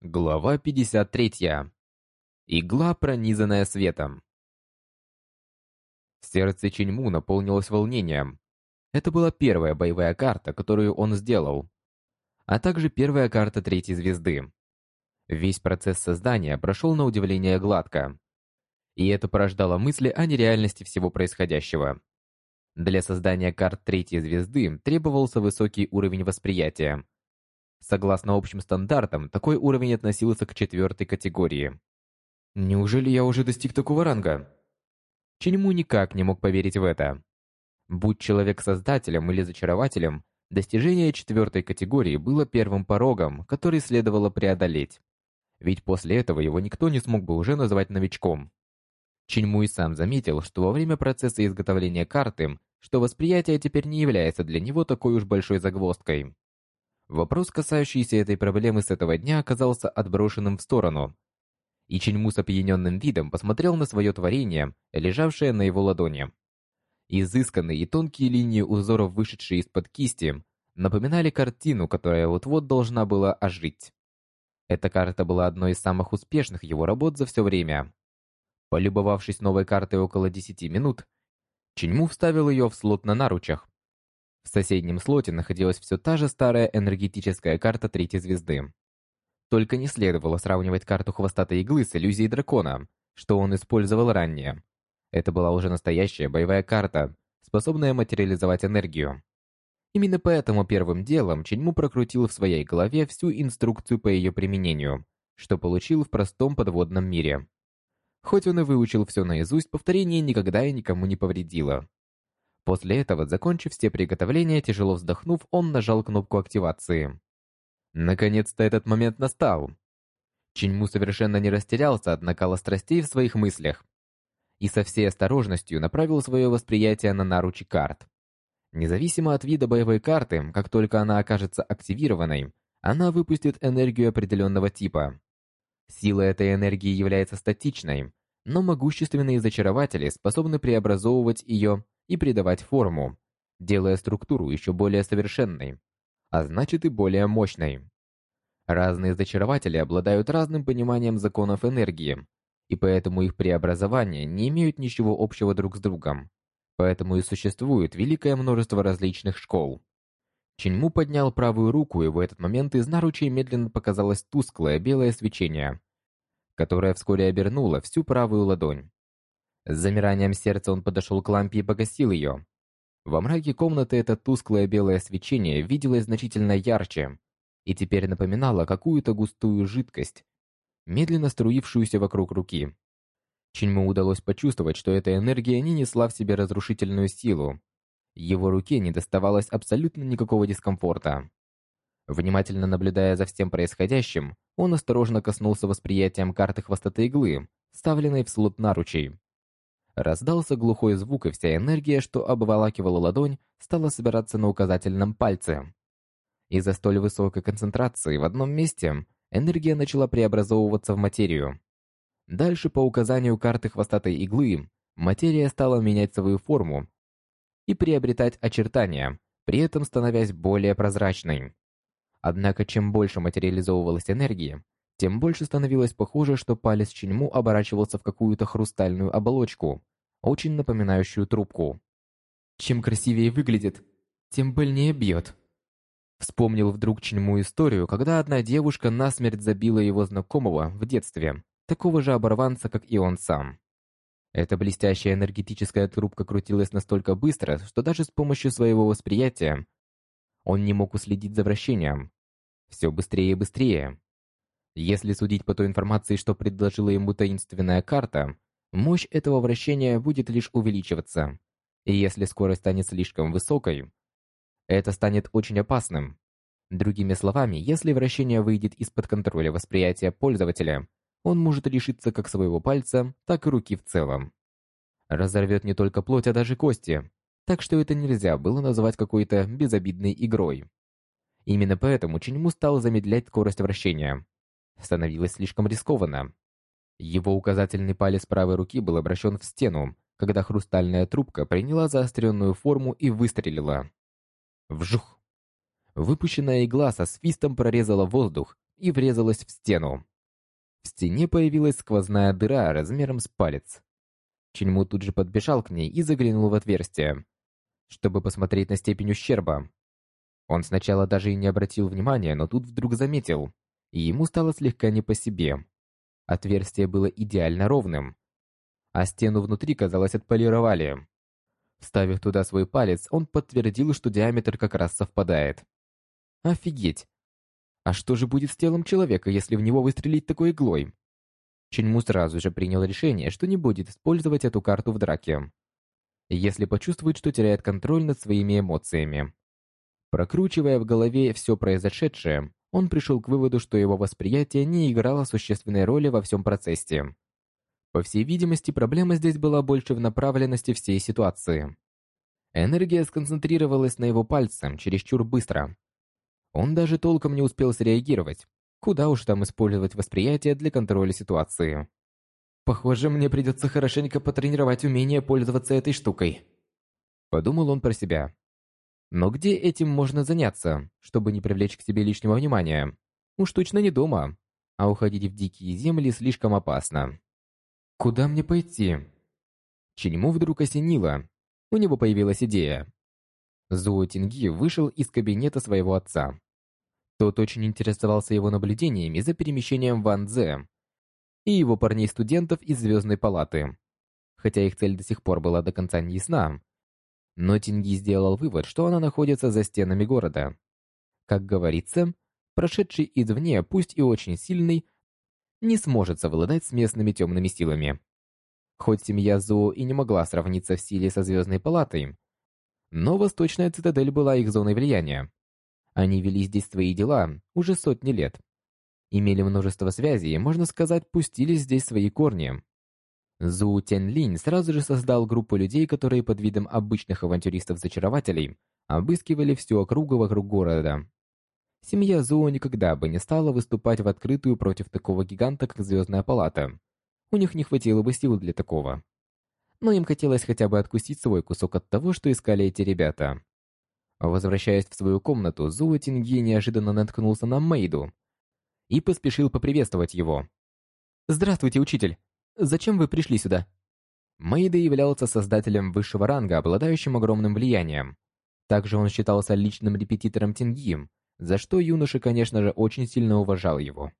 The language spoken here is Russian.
Глава 53. Игла, пронизанная светом. Сердце Чиньму наполнилось волнением. Это была первая боевая карта, которую он сделал, а также первая карта третьей звезды. Весь процесс создания прошел на удивление гладко. И это порождало мысли о нереальности всего происходящего. Для создания карт третьей звезды требовался высокий уровень восприятия, Согласно общим стандартам, такой уровень относился к четвертой категории. Неужели я уже достиг такого ранга? Ченьму никак не мог поверить в это. Будь человек создателем или зачарователем, достижение четвертой категории было первым порогом, который следовало преодолеть. Ведь после этого его никто не смог бы уже назвать новичком. Чиньму и сам заметил, что во время процесса изготовления карты, что восприятие теперь не является для него такой уж большой загвоздкой. Вопрос, касающийся этой проблемы с этого дня, оказался отброшенным в сторону. И Ченьму с опьяненным видом посмотрел на свое творение, лежавшее на его ладони. Изысканные и тонкие линии узоров, вышедшие из-под кисти, напоминали картину, которая вот-вот должна была ожить. Эта карта была одной из самых успешных его работ за все время. Полюбовавшись новой картой около 10 минут, Ченьму вставил ее в слот на наручах, в соседнем слоте находилась все та же старая энергетическая карта третьей звезды. Только не следовало сравнивать карту хвостатой иглы с иллюзией дракона, что он использовал ранее. Это была уже настоящая боевая карта, способная материализовать энергию. Именно поэтому первым делом Ченьму прокрутил в своей голове всю инструкцию по ее применению, что получил в простом подводном мире. Хоть он и выучил все наизусть, повторение никогда и никому не повредило. После этого, закончив все приготовления, тяжело вздохнув, он нажал кнопку активации. Наконец-то этот момент настал. Чиньму совершенно не растерялся от накала в своих мыслях и со всей осторожностью направил свое восприятие на наручи карт. Независимо от вида боевой карты, как только она окажется активированной, она выпустит энергию определенного типа. Сила этой энергии является статичной, но могущественные зачарователи способны преобразовывать ее и придавать форму, делая структуру еще более совершенной, а значит и более мощной. Разные зачарователи обладают разным пониманием законов энергии, и поэтому их преобразования не имеют ничего общего друг с другом. Поэтому и существует великое множество различных школ. Чиньму поднял правую руку, и в этот момент из наручей медленно показалось тусклое белое свечение, которое вскоре обернуло всю правую ладонь. С замиранием сердца он подошел к лампе и погасил ее. Во мраке комнаты это тусклое белое свечение виделось значительно ярче и теперь напоминало какую-то густую жидкость, медленно струившуюся вокруг руки. Чиньму удалось почувствовать, что эта энергия не несла в себе разрушительную силу. Его руке не доставалось абсолютно никакого дискомфорта. Внимательно наблюдая за всем происходящим, он осторожно коснулся восприятием карты хвостотой иглы, вставленной в слот наручей. Раздался глухой звук, и вся энергия, что обволакивала ладонь, стала собираться на указательном пальце. Из-за столь высокой концентрации в одном месте энергия начала преобразовываться в материю. Дальше, по указанию карты хвостатой иглы, материя стала менять свою форму и приобретать очертания, при этом становясь более прозрачной. Однако, чем больше материализовывалась энергия, тем больше становилось похоже, что палец Чиньму оборачивался в какую-то хрустальную оболочку, очень напоминающую трубку. Чем красивее выглядит, тем больнее бьет. Вспомнил вдруг Чиньму историю, когда одна девушка насмерть забила его знакомого в детстве, такого же оборванца, как и он сам. Эта блестящая энергетическая трубка крутилась настолько быстро, что даже с помощью своего восприятия он не мог уследить за вращением. Все быстрее и быстрее. Если судить по той информации, что предложила ему таинственная карта, мощь этого вращения будет лишь увеличиваться. И если скорость станет слишком высокой, это станет очень опасным. Другими словами, если вращение выйдет из-под контроля восприятия пользователя, он может лишиться как своего пальца, так и руки в целом. Разорвет не только плоть, а даже кости, так что это нельзя было назвать какой-то безобидной игрой. Именно поэтому Чиньму стал замедлять скорость вращения. Становилось слишком рискованно. Его указательный палец правой руки был обращен в стену, когда хрустальная трубка приняла заостренную форму и выстрелила. Вжух! Выпущенная игла со свистом прорезала воздух и врезалась в стену. В стене появилась сквозная дыра размером с палец. Чиньму тут же подбежал к ней и заглянул в отверстие, чтобы посмотреть на степень ущерба. Он сначала даже и не обратил внимания, но тут вдруг заметил, и ему стало слегка не по себе. Отверстие было идеально ровным, а стену внутри, казалось, отполировали. Вставив туда свой палец, он подтвердил, что диаметр как раз совпадает. Офигеть! А что же будет с телом человека, если в него выстрелить такой иглой? Ченьму сразу же принял решение, что не будет использовать эту карту в драке, если почувствует, что теряет контроль над своими эмоциями. Прокручивая в голове все произошедшее, он пришел к выводу, что его восприятие не играло существенной роли во всем процессе. По всей видимости, проблема здесь была больше в направленности всей ситуации. Энергия сконцентрировалась на его пальце чересчур быстро. Он даже толком не успел среагировать. Куда уж там использовать восприятие для контроля ситуации. Похоже, мне придется хорошенько потренировать умение пользоваться этой штукой. Подумал он про себя. Но где этим можно заняться, чтобы не привлечь к себе лишнего внимания? Уж точно не дома. А уходить в дикие земли слишком опасно. Куда мне пойти? Чиньму вдруг осенило. У него появилась идея. Зуо Тинги вышел из кабинета своего отца. Тот очень интересовался его наблюдениями за перемещением Ван Дзе и его парней-студентов из Звездной палаты. Хотя их цель до сих пор была до конца не ясна, но Тинги сделал вывод, что она находится за стенами города. Как говорится, прошедший извне, пусть и очень сильный, не сможет совладать с местными темными силами. Хоть семья Зоо и не могла сравниться в силе со Звездной Палатой, но Восточная Цитадель была их зоной влияния. Они вели здесь свои дела уже сотни лет. Имели множество связей, можно сказать, пустили здесь свои корни. Зу Тяньлинь сразу же создал группу людей, которые под видом обычных авантюристов-зачарователей обыскивали всю округу вокруг города. Семья Зоу никогда бы не стала выступать в открытую против такого гиганта, как Звездная Палата. У них не хватило бы сил для такого. Но им хотелось хотя бы откусить свой кусок от того, что искали эти ребята. Возвращаясь в свою комнату, Зоу Тинги неожиданно наткнулся на Мэйду и поспешил поприветствовать его. «Здравствуйте, учитель! Зачем вы пришли сюда?» Мэйда являлся создателем высшего ранга, обладающим огромным влиянием. Также он считался личным репетитором Тинги, за что юноша, конечно же, очень сильно уважал его.